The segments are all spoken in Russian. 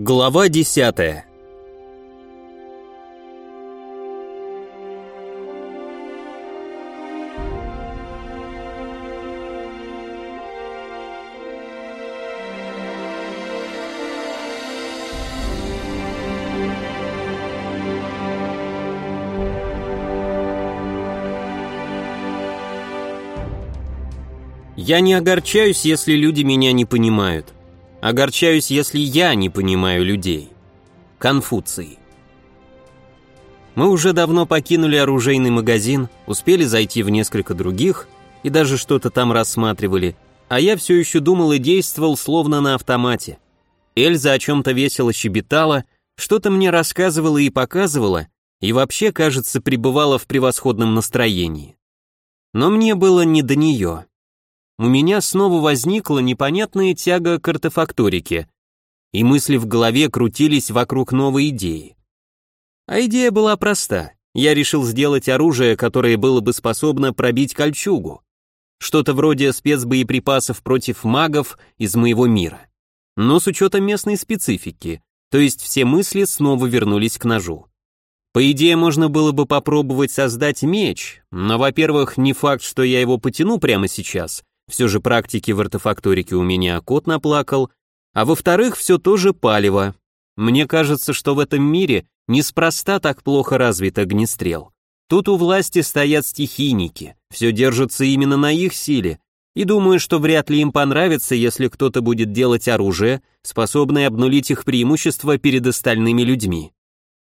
Глава десятая Я не огорчаюсь, если люди меня не понимают. Огорчаюсь, если я не понимаю людей. Конфуций. Мы уже давно покинули оружейный магазин, успели зайти в несколько других и даже что-то там рассматривали, а я все еще думал и действовал словно на автомате. Эльза о чем-то весело щебетала, что-то мне рассказывала и показывала, и вообще, кажется, пребывала в превосходном настроении. Но мне было не до нее у меня снова возникла непонятная тяга к артефакторике, и мысли в голове крутились вокруг новой идеи. А идея была проста. Я решил сделать оружие, которое было бы способно пробить кольчугу. Что-то вроде спецбоеприпасов против магов из моего мира. Но с учетом местной специфики, то есть все мысли снова вернулись к ножу. По идее, можно было бы попробовать создать меч, но, во-первых, не факт, что я его потяну прямо сейчас, все же практики в артефакторике у меня кот наплакал, а во-вторых, все тоже палево. Мне кажется, что в этом мире неспроста так плохо развит огнестрел. Тут у власти стоят стихийники, все держится именно на их силе, и думаю, что вряд ли им понравится, если кто-то будет делать оружие, способное обнулить их преимущество перед остальными людьми.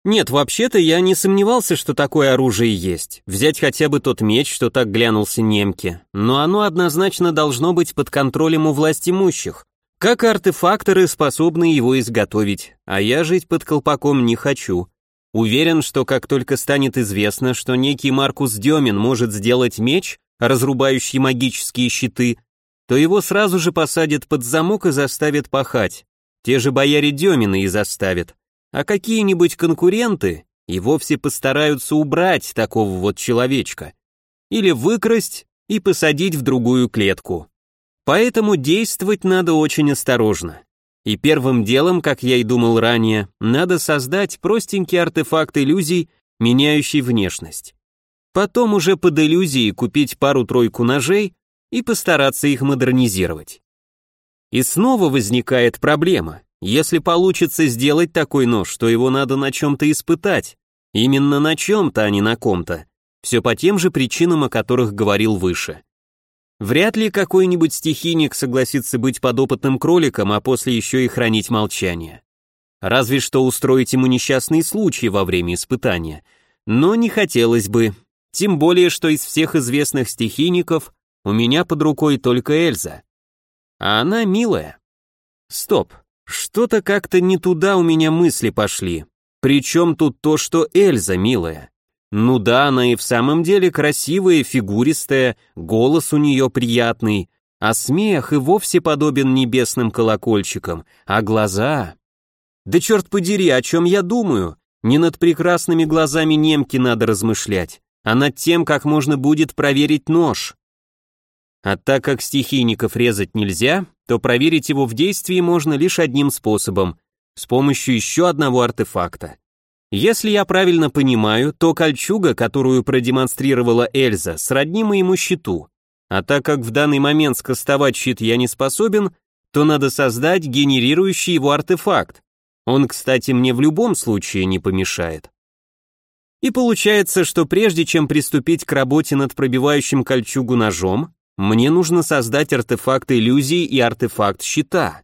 Нет, вообще-то я не сомневался, что такое оружие есть. Взять хотя бы тот меч, что так глянулся немке. Но оно однозначно должно быть под контролем у власть имущих. Как артефакторы способны его изготовить, а я жить под колпаком не хочу. Уверен, что как только станет известно, что некий Маркус Демин может сделать меч, разрубающий магические щиты, то его сразу же посадят под замок и заставят пахать. Те же бояре Демина и заставят а какие-нибудь конкуренты и вовсе постараются убрать такого вот человечка или выкрасть и посадить в другую клетку. Поэтому действовать надо очень осторожно. И первым делом, как я и думал ранее, надо создать простенький артефакт иллюзий, меняющий внешность. Потом уже под иллюзией купить пару-тройку ножей и постараться их модернизировать. И снова возникает проблема. Если получится сделать такой нож, то его надо на чем-то испытать. Именно на чем-то, а не на ком-то. Все по тем же причинам, о которых говорил выше. Вряд ли какой-нибудь стихийник согласится быть подопытным кроликом, а после еще и хранить молчание. Разве что устроить ему несчастный случай во время испытания. Но не хотелось бы. Тем более, что из всех известных стихийников у меня под рукой только Эльза. А она милая. Стоп, что-то как-то не туда у меня мысли пошли. Причем тут то, что Эльза милая. Ну да, она и в самом деле красивая, фигуристая, голос у нее приятный, а смех и вовсе подобен небесным колокольчикам, а глаза... Да черт подери, о чем я думаю? Не над прекрасными глазами немки надо размышлять, а над тем, как можно будет проверить нож. А так как стихийников резать нельзя, то проверить его в действии можно лишь одним способом – с помощью еще одного артефакта. Если я правильно понимаю, то кольчуга, которую продемонстрировала Эльза, сродни моему щиту. А так как в данный момент скостовать щит я не способен, то надо создать генерирующий его артефакт. Он, кстати, мне в любом случае не помешает. И получается, что прежде чем приступить к работе над пробивающим кольчугу ножом, мне нужно создать артефакт иллюзии и артефакт щита.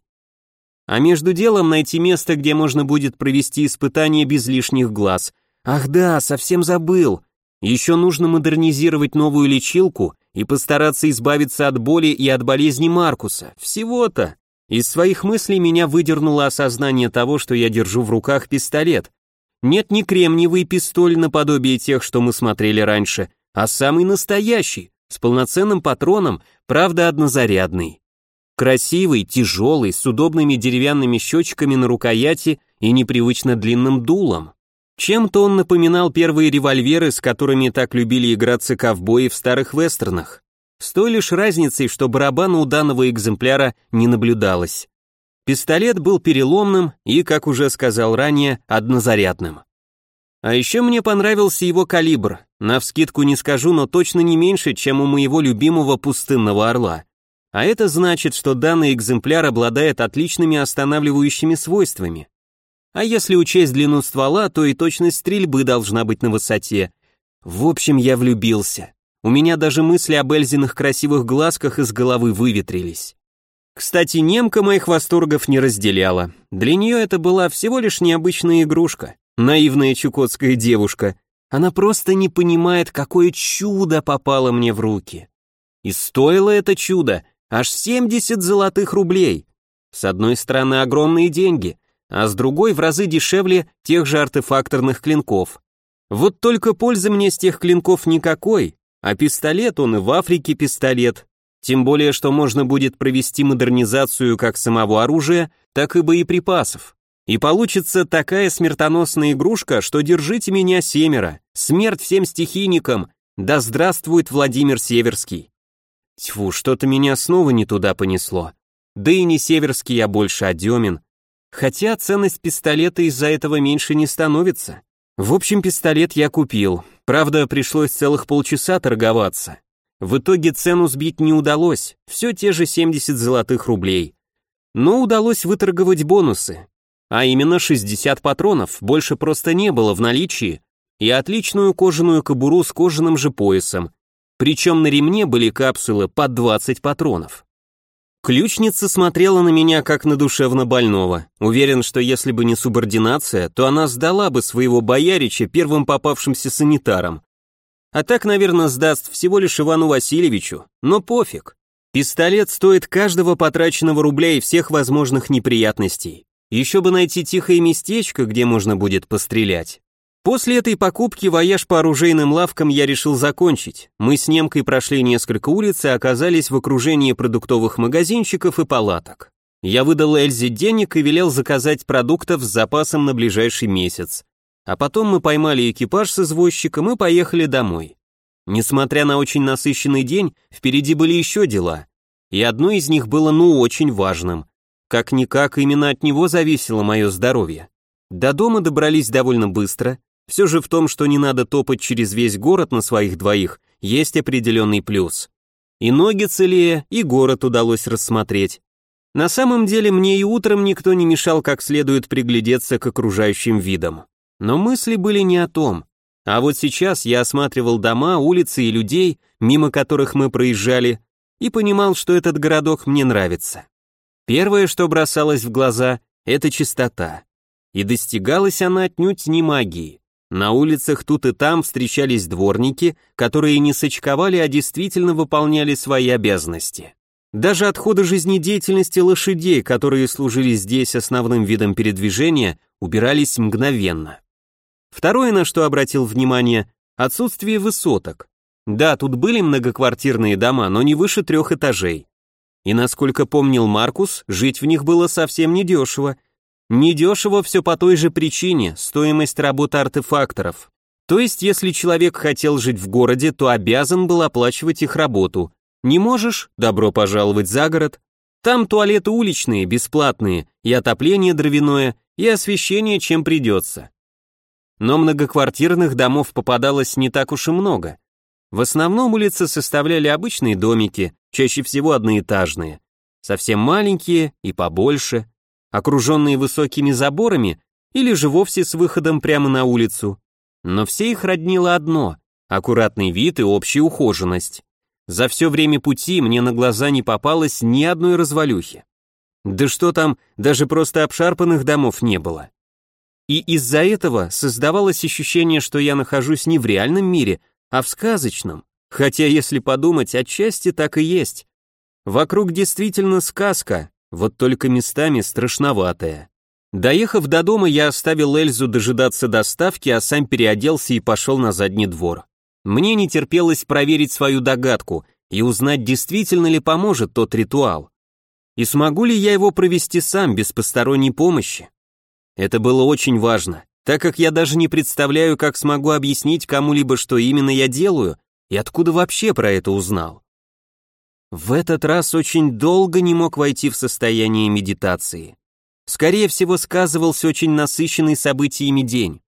А между делом найти место, где можно будет провести испытание без лишних глаз. Ах да, совсем забыл. Еще нужно модернизировать новую лечилку и постараться избавиться от боли и от болезни Маркуса. Всего-то. Из своих мыслей меня выдернуло осознание того, что я держу в руках пистолет. Нет, не кремниевый пистоль наподобие тех, что мы смотрели раньше, а самый настоящий, с полноценным патроном, правда однозарядный. Красивый, тяжелый, с удобными деревянными щечками на рукояти и непривычно длинным дулом. Чем-то он напоминал первые револьверы, с которыми так любили играться ковбои в старых вестернах. С той лишь разницей, что барабана у данного экземпляра не наблюдалось. Пистолет был переломным и, как уже сказал ранее, однозарядным. А еще мне понравился его калибр, навскидку не скажу, но точно не меньше, чем у моего любимого пустынного орла. А это значит, что данный экземпляр обладает отличными останавливающими свойствами. А если учесть длину ствола, то и точность стрельбы должна быть на высоте. В общем, я влюбился. У меня даже мысли об Эльзиных красивых глазках из головы выветрились. Кстати, немка моих восторгов не разделяла. Для нее это была всего лишь необычная игрушка, наивная чукотская девушка. Она просто не понимает, какое чудо попало мне в руки. И стоило это чудо аж 70 золотых рублей. С одной стороны огромные деньги, а с другой в разы дешевле тех же артефакторных клинков. Вот только пользы мне с тех клинков никакой, а пистолет он и в Африке пистолет. Тем более, что можно будет провести модернизацию как самого оружия, так и боеприпасов. И получится такая смертоносная игрушка, что держите меня семеро. Смерть всем стихийникам. Да здравствует Владимир Северский. Тьфу, что-то меня снова не туда понесло. Да и не Северский, я больше, а Демин. Хотя ценность пистолета из-за этого меньше не становится. В общем, пистолет я купил. Правда, пришлось целых полчаса торговаться. В итоге цену сбить не удалось, все те же 70 золотых рублей. Но удалось выторговать бонусы. А именно 60 патронов, больше просто не было в наличии, и отличную кожаную кобуру с кожаным же поясом. Причем на ремне были капсулы под 20 патронов. Ключница смотрела на меня как на душевно больного. Уверен, что если бы не субординация, то она сдала бы своего боярича первым попавшимся санитаром. А так, наверное, сдаст всего лишь Ивану Васильевичу, но пофиг. Пистолет стоит каждого потраченного рубля и всех возможных неприятностей. Еще бы найти тихое местечко, где можно будет пострелять. После этой покупки вояж по оружейным лавкам я решил закончить. Мы с немкой прошли несколько улиц и оказались в окружении продуктовых магазинчиков и палаток. Я выдал Эльзе денег и велел заказать продуктов с запасом на ближайший месяц. А потом мы поймали экипаж с извозчиком и поехали домой. Несмотря на очень насыщенный день, впереди были еще дела. И одно из них было ну очень важным. Как-никак именно от него зависело мое здоровье. До дома добрались довольно быстро, все же в том, что не надо топать через весь город на своих двоих, есть определенный плюс. И ноги целее, и город удалось рассмотреть. На самом деле мне и утром никто не мешал как следует приглядеться к окружающим видам. Но мысли были не о том. А вот сейчас я осматривал дома, улицы и людей, мимо которых мы проезжали, и понимал, что этот городок мне нравится. Первое, что бросалось в глаза, это чистота. И достигалась она отнюдь не магией. На улицах тут и там встречались дворники, которые не сочковали, а действительно выполняли свои обязанности. Даже отходы жизнедеятельности лошадей, которые служили здесь основным видом передвижения, убирались мгновенно. Второе, на что обратил внимание, отсутствие высоток. Да, тут были многоквартирные дома, но не выше трех этажей. И насколько помнил Маркус, жить в них было совсем недешево, Недешево все по той же причине, стоимость работы артефакторов. То есть, если человек хотел жить в городе, то обязан был оплачивать их работу. Не можешь? Добро пожаловать за город. Там туалеты уличные, бесплатные, и отопление дровяное, и освещение, чем придется. Но многоквартирных домов попадалось не так уж и много. В основном улицы составляли обычные домики, чаще всего одноэтажные. Совсем маленькие и побольше, окруженные высокими заборами или же вовсе с выходом прямо на улицу. Но все их роднило одно – аккуратный вид и общая ухоженность. За все время пути мне на глаза не попалось ни одной развалюхи. Да что там, даже просто обшарпанных домов не было. И из-за этого создавалось ощущение, что я нахожусь не в реальном мире, а в сказочном. Хотя, если подумать, отчасти так и есть. Вокруг действительно сказка, вот только местами страшноватая. Доехав до дома, я оставил Эльзу дожидаться доставки, а сам переоделся и пошел на задний двор. Мне не терпелось проверить свою догадку и узнать, действительно ли поможет тот ритуал. И смогу ли я его провести сам, без посторонней помощи? Это было очень важно, так как я даже не представляю, как смогу объяснить кому-либо, что именно я делаю, и откуда вообще про это узнал. В этот раз очень долго не мог войти в состояние медитации. скорее всего, сказывался очень насыщенный событиями день.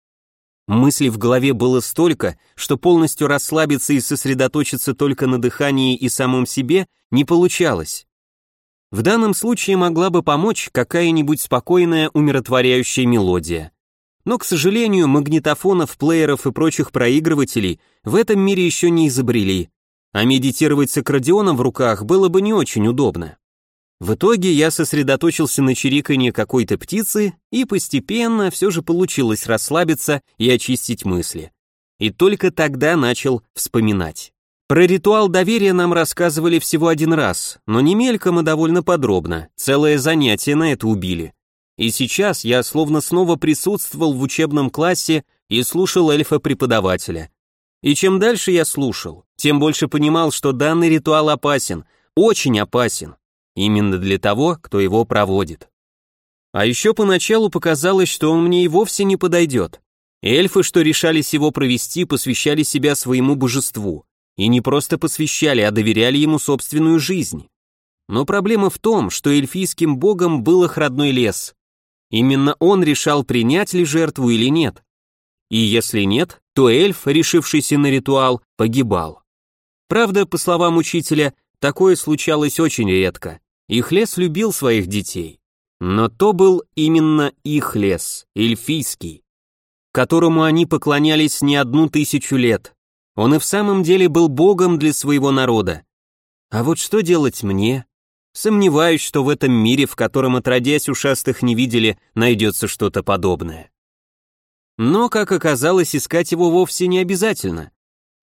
Мыслей в голове было столько, что полностью расслабиться и сосредоточиться только на дыхании и самом себе не получалось. В данном случае могла бы помочь какая-нибудь спокойная умиротворяющая мелодия. Но, к сожалению, магнитофонов, плееров и прочих проигрывателей в этом мире еще не изобрели, а медитировать с аккордеоном в руках было бы не очень удобно. В итоге я сосредоточился на чириканье какой-то птицы, и постепенно все же получилось расслабиться и очистить мысли. И только тогда начал вспоминать. Про ритуал доверия нам рассказывали всего один раз, но не мельком и довольно подробно, целое занятие на это убили. И сейчас я словно снова присутствовал в учебном классе и слушал эльфа-преподавателя. И чем дальше я слушал, тем больше понимал, что данный ритуал опасен, очень опасен. Именно для того, кто его проводит. А еще поначалу показалось, что он мне и вовсе не подойдет. Эльфы, что решались его провести, посвящали себя своему божеству. И не просто посвящали, а доверяли ему собственную жизнь. Но проблема в том, что эльфийским богом был их родной лес. Именно он решал, принять ли жертву или нет. И если нет, то эльф, решившийся на ритуал, погибал. Правда, по словам учителя, такое случалось очень редко. Их лес любил своих детей. Но то был именно их лес, эльфийский, которому они поклонялись не одну тысячу лет. Он и в самом деле был богом для своего народа. А вот что делать мне? Сомневаюсь, что в этом мире, в котором отродясь ушастых не видели, найдется что-то подобное. Но, как оказалось, искать его вовсе не обязательно.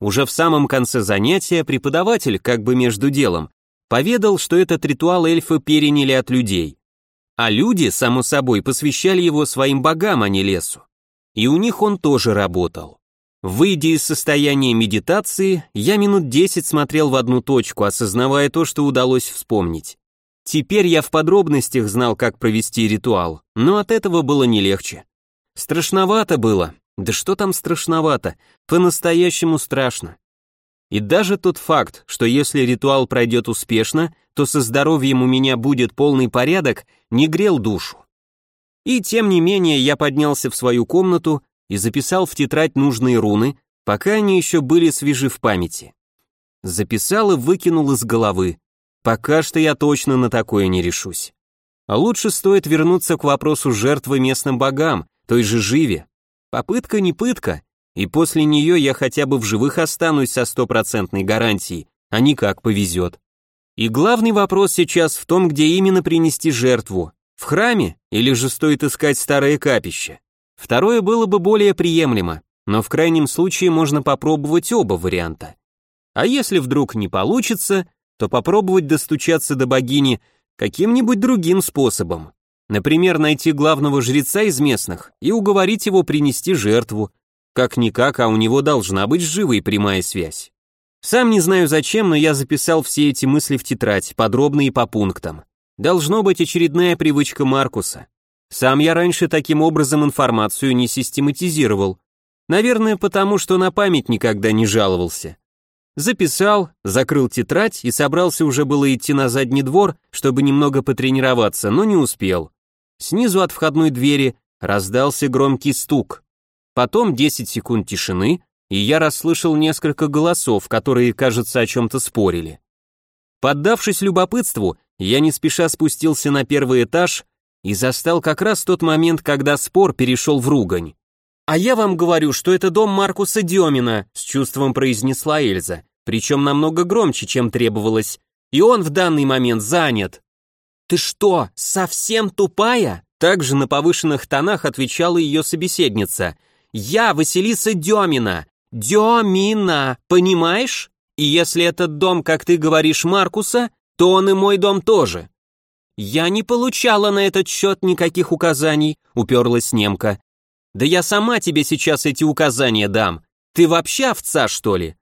Уже в самом конце занятия преподаватель, как бы между делом, поведал, что этот ритуал эльфы переняли от людей. А люди, само собой, посвящали его своим богам, а не лесу. И у них он тоже работал. Выйдя из состояния медитации, я минут десять смотрел в одну точку, осознавая то, что удалось вспомнить. Теперь я в подробностях знал, как провести ритуал, но от этого было не легче. Страшновато было. Да что там страшновато? По-настоящему страшно. И даже тот факт, что если ритуал пройдет успешно, то со здоровьем у меня будет полный порядок, не грел душу. И тем не менее я поднялся в свою комнату и записал в тетрадь нужные руны, пока они еще были свежи в памяти. Записал и выкинул из головы. Пока что я точно на такое не решусь. А лучше стоит вернуться к вопросу жертвы местным богам, той же Живе. Попытка не пытка, и после нее я хотя бы в живых останусь со стопроцентной гарантией, а не как повезет. И главный вопрос сейчас в том, где именно принести жертву, в храме или же стоит искать старое капище. Второе было бы более приемлемо, но в крайнем случае можно попробовать оба варианта. А если вдруг не получится, то попробовать достучаться до богини каким-нибудь другим способом. Например, найти главного жреца из местных и уговорить его принести жертву, как-никак, а у него должна быть живая прямая связь. Сам не знаю зачем, но я записал все эти мысли в тетрадь, подробно и по пунктам. Должно быть очередная привычка Маркуса. Сам я раньше таким образом информацию не систематизировал. Наверное, потому что на память никогда не жаловался. Записал, закрыл тетрадь и собрался уже было идти на задний двор, чтобы немного потренироваться, но не успел. Снизу от входной двери раздался громкий стук. Потом 10 секунд тишины, и я расслышал несколько голосов, которые, кажется, о чем-то спорили. Поддавшись любопытству, я не спеша спустился на первый этаж и застал как раз тот момент, когда спор перешел в ругань. «А я вам говорю, что это дом Маркуса Демина», с чувством произнесла Эльза, причем намного громче, чем требовалось, и он в данный момент занят. «Ты что, совсем тупая?» Также на повышенных тонах отвечала ее собеседница – я Василиса Демина. Демина, понимаешь? И если этот дом, как ты говоришь, Маркуса, то он и мой дом тоже. Я не получала на этот счет никаких указаний, уперлась немка. Да я сама тебе сейчас эти указания дам. Ты вообще овца, что ли?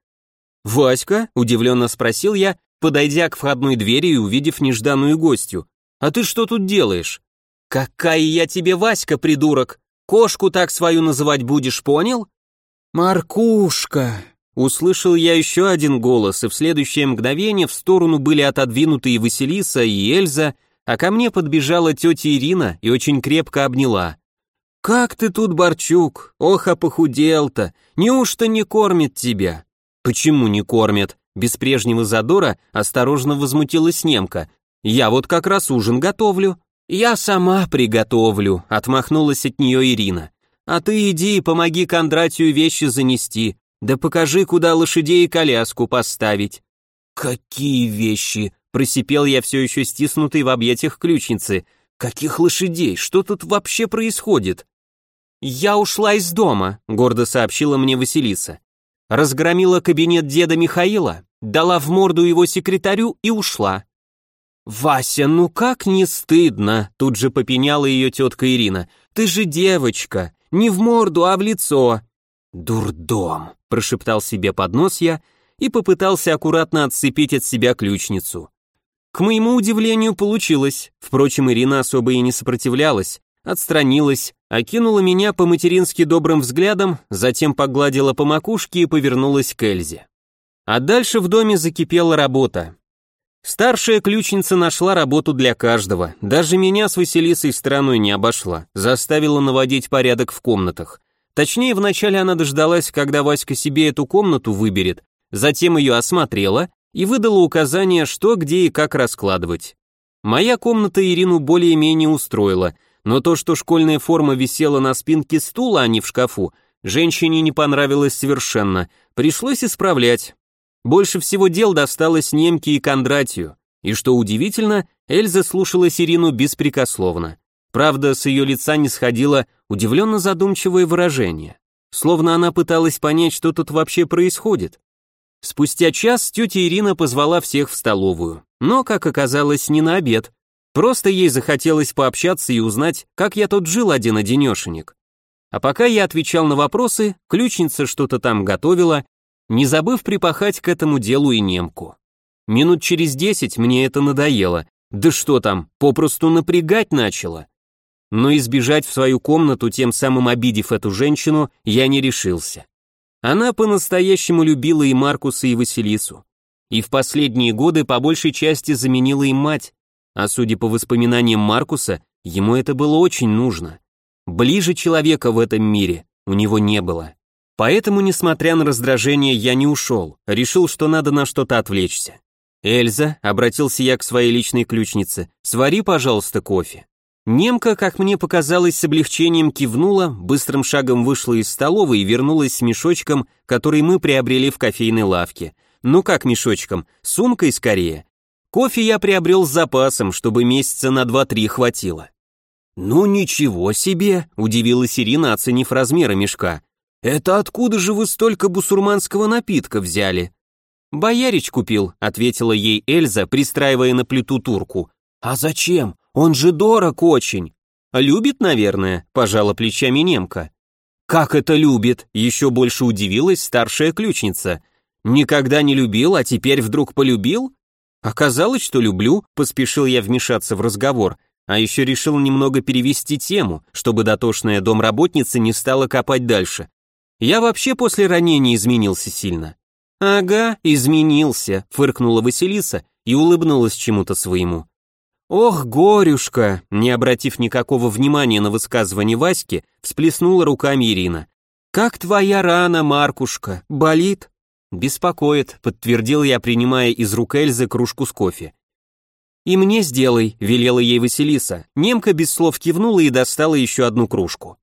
Васька, удивленно спросил я, подойдя к входной двери и увидев нежданную гостью. А ты что тут делаешь? Какая я тебе Васька, придурок? Кошку так свою называть будешь, понял? Маркушка. Услышал я еще один голос, и в следующее мгновение в сторону были отодвинуты и Василиса, и Эльза, а ко мне подбежала тетя Ирина и очень крепко обняла. «Как ты тут, Борчук? Ох, а похудел-то! Неужто не кормит тебя?» «Почему не кормят?» Без прежнего задора осторожно возмутилась немка. «Я вот как раз ужин готовлю». «Я сама приготовлю», — отмахнулась от нее Ирина. «А ты иди и помоги Кондратию вещи занести, да покажи, куда лошадей и коляску поставить». «Какие вещи?» — просипел я все еще стиснутый в объятиях ключницы. «Каких лошадей? Что тут вообще происходит?» «Я ушла из дома», — гордо сообщила мне Василиса. Разгромила кабинет деда Михаила, дала в морду его секретарю и ушла. «Вася, ну как не стыдно!» Тут же попеняла ее тетка Ирина. «Ты же девочка! Не в морду, а в лицо!» «Дурдом!» – прошептал себе под нос я и попытался аккуратно отцепить от себя ключницу. К моему удивлению, получилось. Впрочем, Ирина особо и не сопротивлялась, отстранилась, окинула меня по-матерински добрым взглядом, затем погладила по макушке и повернулась к Эльзе. А дальше в доме закипела работа. Старшая ключница нашла работу для каждого, даже меня с Василисой стороной не обошла, заставила наводить порядок в комнатах. Точнее, вначале она дождалась, когда Васька себе эту комнату выберет, затем ее осмотрела и выдала указания, что, где и как раскладывать. Моя комната Ирину более-менее устроила, но то, что школьная форма висела на спинке стула, а не в шкафу, женщине не понравилось совершенно, пришлось исправлять. Больше всего дел досталось немке и Кондратию, и что удивительно, Эльза слушала Ирину беспрекословно. Правда, с ее лица не сходило удивленно задумчивое выражение, словно она пыталась понять, что тут вообще происходит. Спустя час тетя Ирина позвала всех в столовую, но, как оказалось, не на обед. Просто ей захотелось пообщаться и узнать, как я тут жил один-одинешенек. А пока я отвечал на вопросы, ключница что-то там готовила, не забыв припахать к этому делу и немку. Минут через десять мне это надоело. Да что там, попросту напрягать начало. Но избежать в свою комнату, тем самым обидев эту женщину, я не решился. Она по-настоящему любила и Маркуса, и Василису. И в последние годы по большей части заменила им мать, а судя по воспоминаниям Маркуса, ему это было очень нужно. Ближе человека в этом мире у него не было. Поэтому, несмотря на раздражение, я не ушел, решил, что надо на что-то отвлечься. «Эльза», — обратился я к своей личной ключнице, — «свари, пожалуйста, кофе». Немка, как мне показалось, с облегчением кивнула, быстрым шагом вышла из столовой и вернулась с мешочком, который мы приобрели в кофейной лавке. Ну как мешочком, сумкой скорее. Кофе я приобрел с запасом, чтобы месяца на два-три хватило. «Ну ничего себе!» – удивилась Ирина, оценив размеры мешка. «Это откуда же вы столько бусурманского напитка взяли?» «Боярич купил», — ответила ей Эльза, пристраивая на плиту турку. «А зачем? Он же дорог очень». «Любит, наверное», — пожала плечами немка. «Как это любит?» — еще больше удивилась старшая ключница. «Никогда не любил, а теперь вдруг полюбил?» «Оказалось, что люблю», — поспешил я вмешаться в разговор, а еще решил немного перевести тему, чтобы дотошная домработница не стала копать дальше. Я вообще после ранения изменился сильно. Ага, изменился, фыркнула Василиса и улыбнулась чему-то своему. Ох, горюшка, не обратив никакого внимания на высказывание Васьки, всплеснула руками Ирина. Как твоя рана, Маркушка, болит? Беспокоит, подтвердил я, принимая из рук Эльзы кружку с кофе. «И мне сделай», — велела ей Василиса. Немка без слов кивнула и достала еще одну кружку.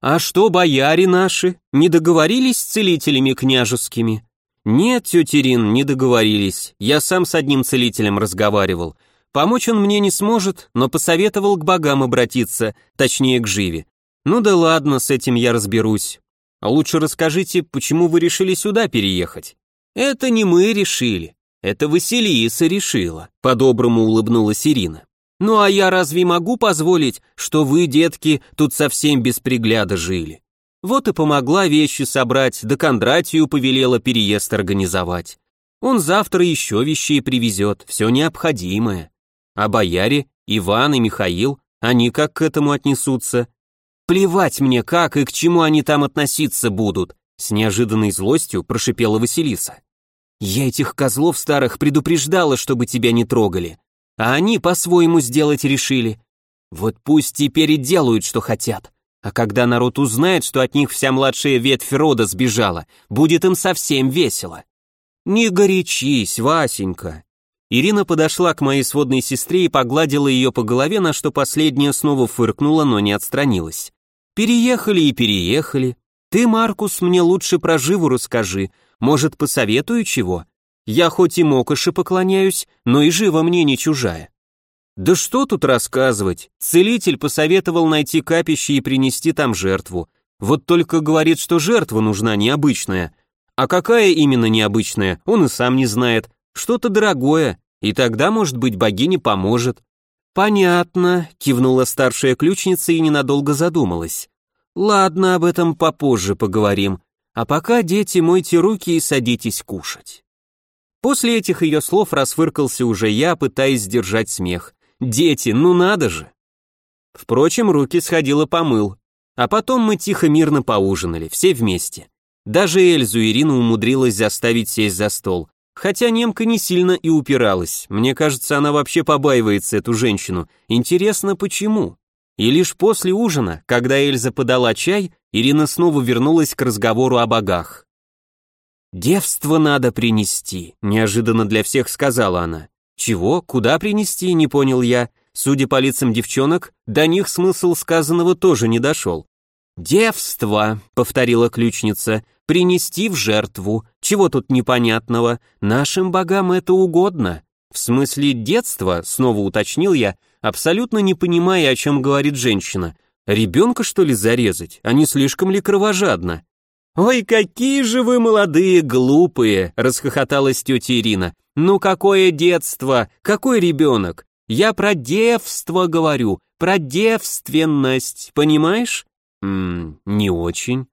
«А что, бояре наши, не договорились с целителями княжескими?» «Нет, тетя Рин, не договорились. Я сам с одним целителем разговаривал. Помочь он мне не сможет, но посоветовал к богам обратиться, точнее к Живе. Ну да ладно, с этим я разберусь. А лучше расскажите, почему вы решили сюда переехать?» «Это не мы решили. Это Василиса решила», — по-доброму улыбнулась Ирина. Ну а я разве могу позволить, что вы, детки, тут совсем без пригляда жили? Вот и помогла вещи собрать, да Кондратию повелела переезд организовать. Он завтра еще вещей привезет, все необходимое. А бояре, Иван и Михаил, они как к этому отнесутся? Плевать мне, как и к чему они там относиться будут, с неожиданной злостью прошипела Василиса. Я этих козлов старых предупреждала, чтобы тебя не трогали. а они по-своему сделать решили. Вот пусть теперь и делают, что хотят. А когда народ узнает, что от них вся младшая ветвь рода сбежала, будет им совсем весело. Не горячись, Васенька. Ирина подошла к моей сводной сестре и погладила ее по голове, на что последняя снова фыркнула, но не отстранилась. Переехали и переехали. Ты, Маркус, мне лучше про живу расскажи. Может, посоветую чего? Я хоть и мокоши поклоняюсь, но и жива мне не чужая. Да что тут рассказывать? Целитель посоветовал найти капище и принести там жертву. Вот только говорит, что жертва нужна необычная. А какая именно необычная, он и сам не знает. Что-то дорогое, и тогда, может быть, богиня поможет. Понятно, кивнула старшая ключница и ненадолго задумалась. Ладно, об этом попозже поговорим. А пока, дети, мойте руки и садитесь кушать. После этих ее слов расфыркался уже я, пытаясь сдержать смех. Дети, ну надо же. Впрочем, руки сходила помыл. А потом мы тихо мирно поужинали, все вместе. Даже Эльзу Ирина умудрилась заставить сесть за стол. Хотя немка не сильно и упиралась. Мне кажется, она вообще побаивается эту женщину. Интересно, почему? И лишь после ужина, когда Эльза подала чай, Ирина снова вернулась к разговору о богах. «Девство надо принести», — неожиданно для всех сказала она. «Чего? Куда принести?» — не понял я. Судя по лицам девчонок, до них смысл сказанного тоже не дошел. «Девство», — повторила ключница, — «принести в жертву. Чего тут непонятного? Нашим богам это угодно». «В смысле детства?» — снова уточнил я, абсолютно не понимая, о чем говорит женщина. «Ребенка, что ли, зарезать? А не слишком ли кровожадно?» «Ой, какие же вы молодые, глупые!» — расхохоталась тетя Ирина. Ну какое детство? Какой ребенок? Я про девство говорю, про девственность, понимаешь? Ммм, не очень.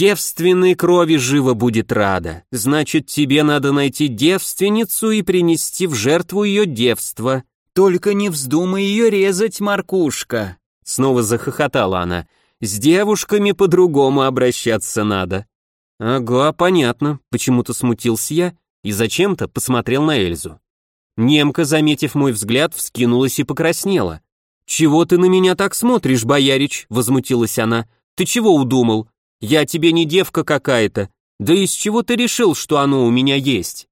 Девственной крови живо будет рада. Значит, тебе надо найти девственницу и принести в жертву ее девство. Только не вздумай ее резать, Маркушка. Снова захохотала она. С девушками по-другому обращаться надо. Ага, понятно. Почему-то смутился я и зачем-то посмотрел на Эльзу. Немка, заметив мой взгляд, вскинулась и покраснела. «Чего ты на меня так смотришь, боярич?» — возмутилась она. «Ты чего удумал? Я тебе не девка какая-то. Да из чего ты решил, что оно у меня есть?»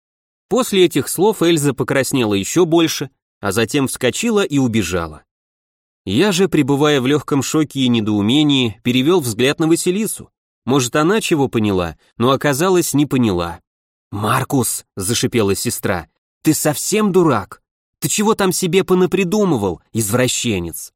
После этих слов Эльза покраснела еще больше, а затем вскочила и убежала. Я же, пребывая в легком шоке и недоумении, перевел взгляд на Василису. Может, она чего поняла, но оказалось, не поняла. «Маркус», — зашипела сестра, — «ты совсем дурак? Ты чего там себе понапридумывал, извращенец?»